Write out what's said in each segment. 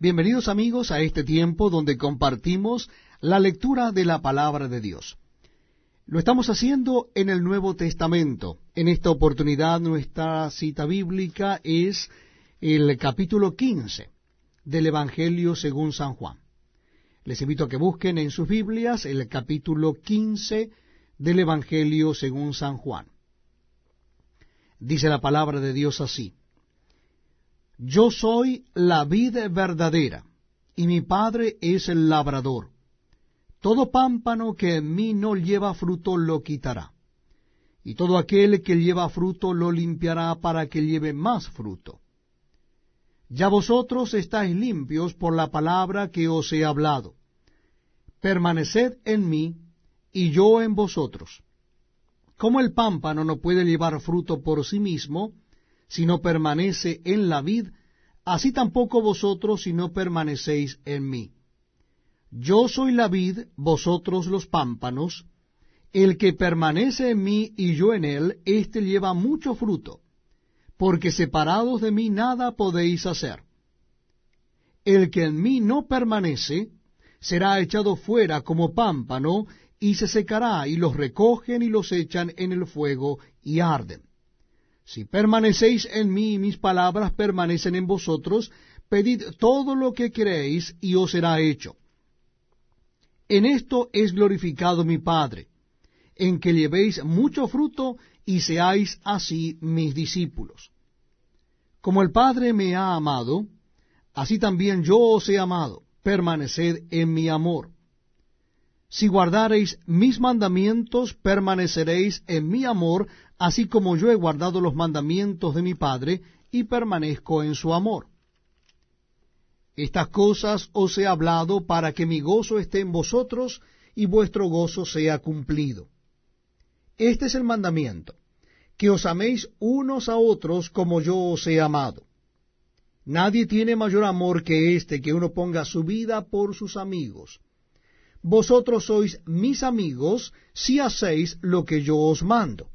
Bienvenidos amigos a este tiempo donde compartimos la lectura de la palabra de Dios. Lo estamos haciendo en el Nuevo Testamento. En esta oportunidad nuestra cita bíblica es el capítulo 15 del Evangelio según San Juan. Les invito a que busquen en sus Biblias el capítulo 15 del Evangelio según San Juan. Dice la palabra de Dios así. Yo soy la vid verdadera, y mi Padre es el labrador. Todo pámpano que en mí no lleva fruto lo quitará, y todo aquel que lleva fruto lo limpiará para que lleve más fruto. Ya vosotros estáis limpios por la palabra que os he hablado. Permaneced en mí, y yo en vosotros. Como el pámpano no puede llevar fruto por sí mismo, si no permanece en la vid, así tampoco vosotros si no permanecéis en mí. Yo soy la vid, vosotros los pámpanos, el que permanece en mí y yo en él, éste lleva mucho fruto, porque separados de mí nada podéis hacer. El que en mí no permanece, será echado fuera como pámpano, y se secará, y los recogen y los echan en el fuego y arden. Si permanecéis en mí y mis palabras permanecen en vosotros, pedid todo lo que queréis y os será hecho. En esto es glorificado mi Padre, en que llevéis mucho fruto y seáis así mis discípulos. Como el Padre me ha amado, así también yo os he amado, permaneced en mi amor. Si guardareis mis mandamientos, permaneceréis en mi amor, así como yo he guardado los mandamientos de mi Padre, y permanezco en su amor. Estas cosas os he hablado para que mi gozo esté en vosotros y vuestro gozo sea cumplido. Este es el mandamiento, que os améis unos a otros como yo os he amado. Nadie tiene mayor amor que este, que uno ponga su vida por sus amigos vosotros sois mis amigos si hacéis lo que yo os mando.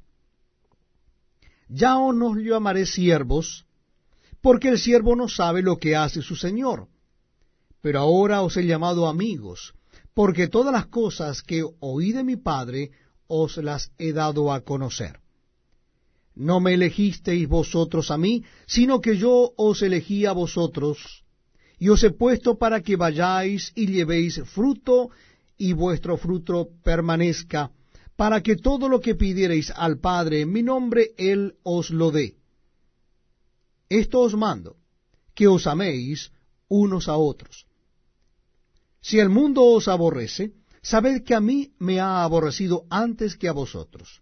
Ya os no llamaré siervos, porque el siervo no sabe lo que hace su señor. Pero ahora os he llamado amigos, porque todas las cosas que oí de mi Padre os las he dado a conocer. No me elegisteis vosotros a mí, sino que yo os elegí a vosotros, y os he puesto para que vayáis y llevéis fruto, y vuestro fruto permanezca, para que todo lo que pidiereis al Padre en mi nombre, Él os lo dé. Esto os mando, que os améis unos a otros. Si el mundo os aborrece, sabed que a mí me ha aborrecido antes que a vosotros.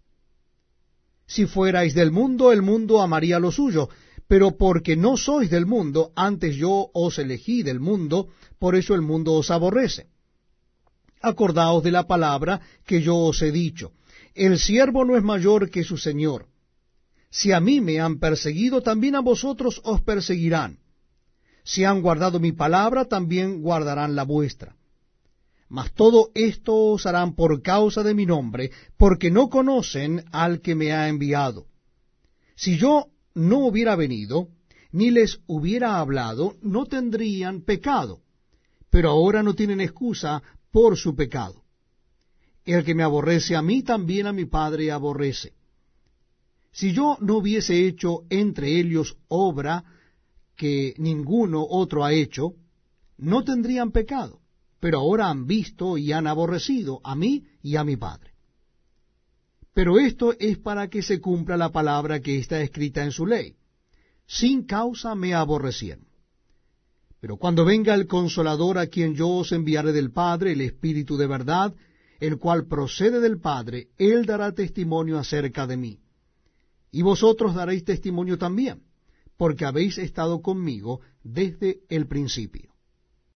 Si fuerais del mundo, el mundo amaría lo suyo, pero porque no sois del mundo, antes yo os elegí del mundo, por eso el mundo os aborrece acordaos de la palabra que yo os he dicho. El siervo no es mayor que su señor. Si a mí me han perseguido, también a vosotros os perseguirán. Si han guardado mi palabra, también guardarán la vuestra. Mas todo esto os harán por causa de mi nombre, porque no conocen al que me ha enviado. Si yo no hubiera venido, ni les hubiera hablado, no tendrían pecado. Pero ahora no tienen excusa por su pecado. El que me aborrece a mí, también a mi Padre aborrece. Si yo no hubiese hecho entre ellos obra que ninguno otro ha hecho, no tendrían pecado, pero ahora han visto y han aborrecido a mí y a mi Padre. Pero esto es para que se cumpla la palabra que está escrita en su ley. Sin causa me aborrecieron. Pero cuando venga el consolador a quien yo os enviaré del Padre, el Espíritu de verdad, el cual procede del Padre, él dará testimonio acerca de mí. Y vosotros daréis testimonio también, porque habéis estado conmigo desde el principio.